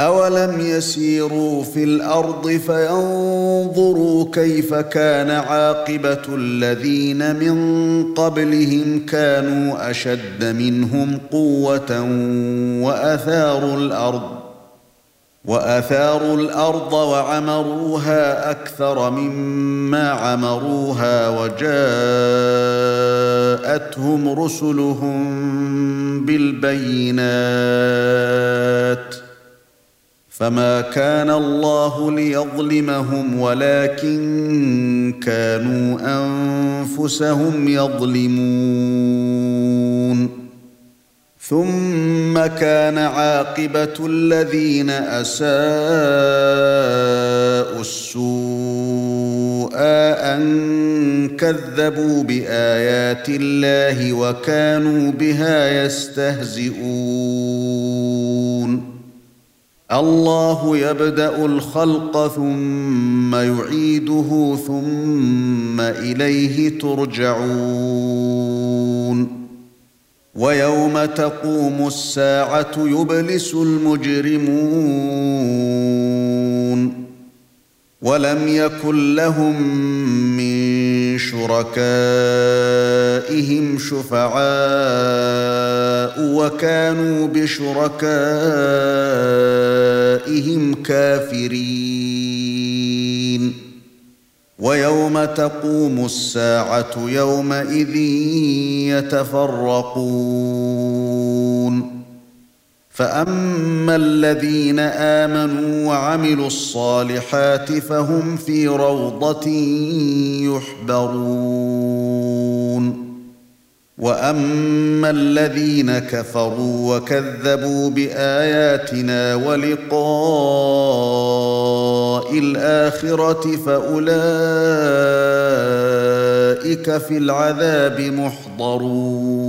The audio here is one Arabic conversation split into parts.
اولم يسيروا في الأرض فينظروا كيف كان عاقبه الذين من قبلهم كانوا اشد منهم قوه واثاروا الأرض واثاروا الأرض وعمروها أكثر مما عمروها وجاءتهم رسلهم بالبينات فما كان الله ليظلمهم ولكن كانوا انفسهم يظلمون ثم كان عاقبه الذين اساءوا السوء ان كذبوا بايات الله وكانوا بها يستهزئون الله يبدأ الخلق ثم يعيده ثم إليه ترجعون. ويوم تقوم الساعة يبلس المجرمون. ولم يكن لهم شركائهم شفعاء وكانوا بشركائهم كافرين. ويوم تقوم الساعة يومئذ يتفرقون. فاما الذين امنوا وعملوا الصالحات فهم في روضه يحبرون واما الذين كفروا وكذبوا باياتنا ولقاء الاخره فاولئك في العذاب محضرون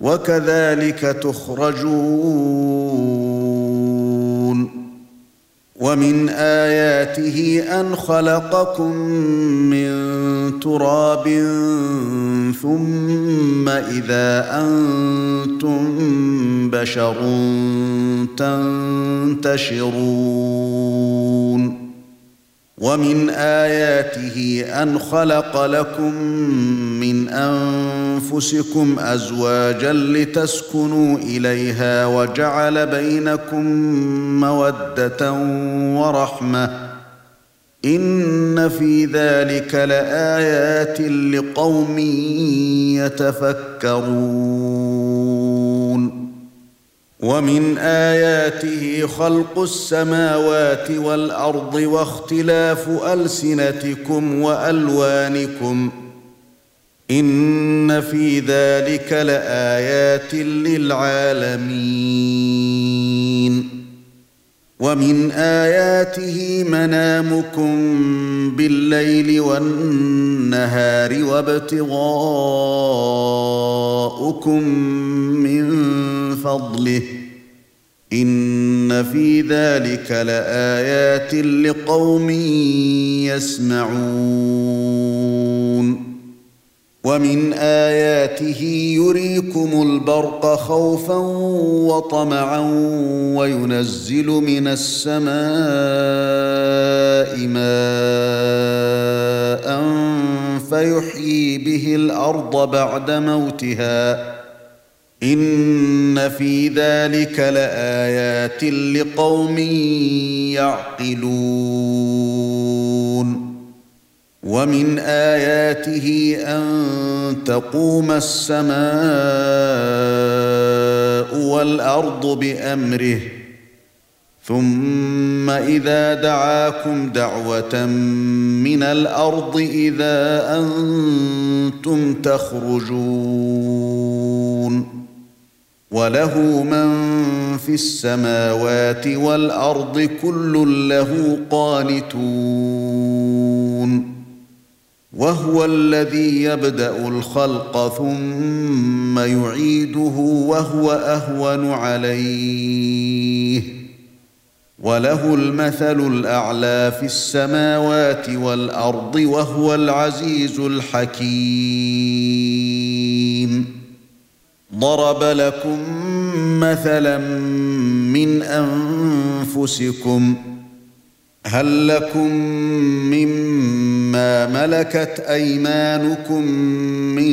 وكذلك تخرجون. ومن آياته أن خلقكم من تراب ثم إذا أنتم بشر تنتشرون. ومن آياته أن خلق لكم من أنفسكم أزواجا لتسكنوا إليها وجعل بينكم مودة ورحمة إن في ذلك لآيات لقوم يتفكرون ومن آياته خلق السماوات والأرض واختلاف ألسنتكم وألوانكم إن في ذلك لآيات للعالمين ومن آياته منامكم بالليل والنهار وابتغاؤكم من فضله. إن في ذلك لآيات لقوم يسمعون. ومن آياته يريكم البرق خوفا وطمعا وينزل من السماء ماء فيحيي به الأرض بعد موتها. ان في ذلك لايات لقوم يعقلون ومن اياته ان تقوم السماء والارض بامره ثم إذا دعاكم دعوة من الأرض إذا أنتم تخرجون وله من في السماوات والأرض كل له قانتون وهو الذي يبدأ الخلق ثم يعيده وهو أهون عليه وله المثل الأعلى في السماوات والأرض وهو العزيز الحكيم. ضرب لكم مثلا من أنفسكم هل لكم مما ملكت أيمانكم من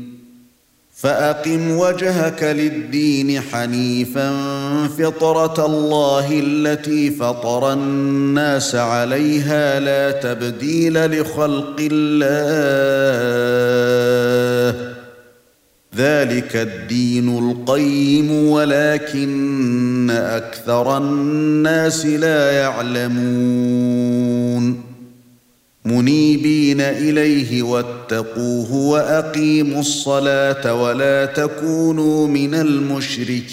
فأقم وجهك للدين حنيفا فطرة الله التي فطر الناس عليها لا تبديل لخلق الله. ذلك الدين القيم ولكن أكثر الناس لا يعلمون. منيبين إليه واتقوه وأقيموا الصلاة ولا تكونوا من المشركين.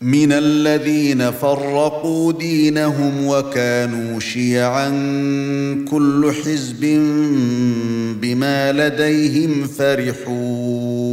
من الذين فرقوا دينهم وكانوا شيعا كل حزب بما لديهم فرحون.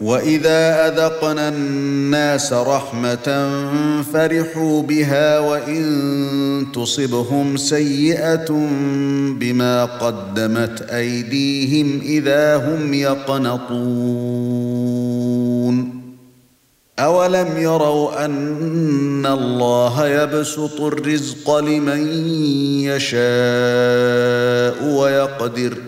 واذا اذقنا الناس رحمه فرحوا بها وان تصبهم سيئه بما قدمت ايديهم اذا هم يقنطون اولم يروا ان الله يبسط الرزق لمن يشاء ويقدر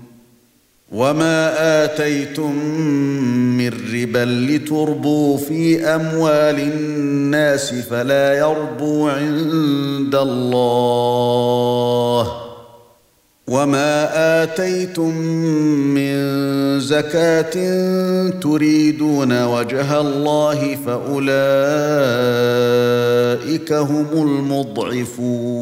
وما اتيتم من ربا لتربوا في اموال الناس فلا يربو عند الله وما اتيتم من زكاه تريدون وجه الله فاولئك هم المضعفون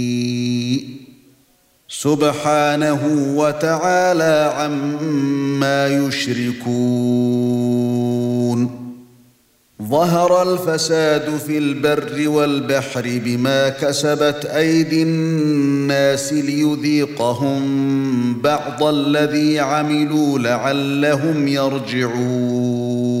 سبحانه وتعالى عما يشركون. ظهر الفساد في البر والبحر بما كسبت أيدي الناس ليذيقهم بعض الذي عملوا لعلهم يرجعون.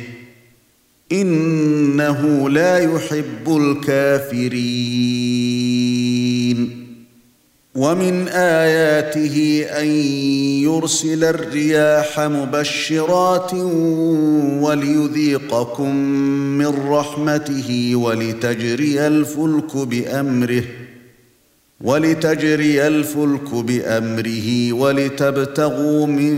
إنه لا يحب الكافرين. ومن آياته أن يرسل الرياح مبشرات وليذيقكم من رحمته ولتجري الفلك بأمره ولتجري الفلك بأمره ولتبتغوا من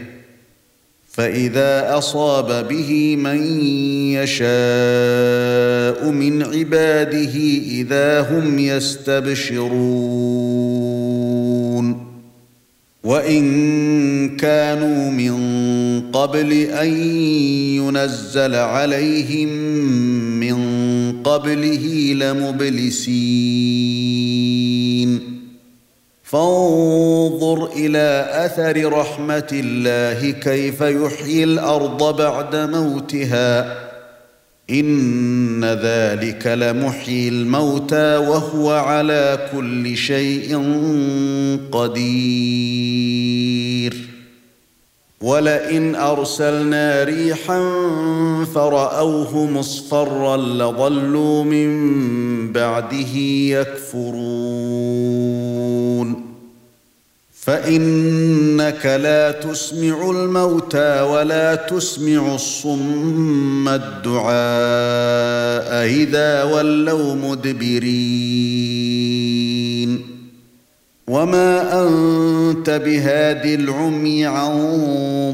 فإذا أصاب به من يشاء من عباده إذا هم يستبشرون. وإن كانوا من قبل أن ينزل عليهم من قبله لمبلسين. فانظر إلى أثر رحمة الله كيف يحيي الأرض بعد موتها. إن ذلك لمحيي الموتى وهو على كل شيء قدير. ولئن أرسلنا ريحا فرأوه مصفرا لظلوا من بعده يكفرون. فإنك لا تسمع الموتى ولا تسمع الصم الدعاء إذا ولوا مدبرين. وما أنت بهاد العمي عن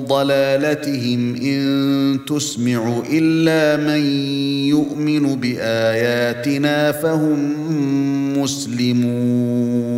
ضلالتهم إن تسمع إلا من يؤمن بآياتنا فهم مسلمون.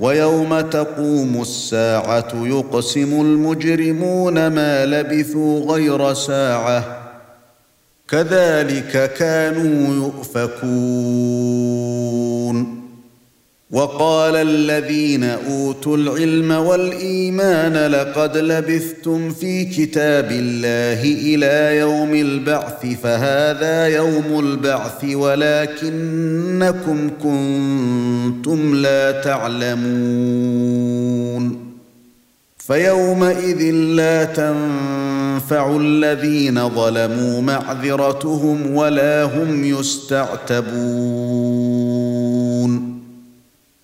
ويوم تقوم الساعة يقسم المجرمون ما لبثوا غير ساعة. كذلك كانوا يؤفكون. وقال الذين أوتوا العلم والإيمان لقد لبثتم في كتاب الله إلى يوم البعث فهذا يوم البعث ولكنكم كنتم لا تعلمون. فيومئذ لا تنفع الذين ظلموا معذرتهم ولا هم يستعتبون.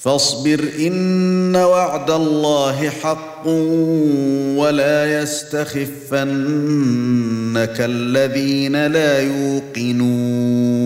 فاصبر إن وعد الله حق ولا يستخفنك الذين لا يوقنون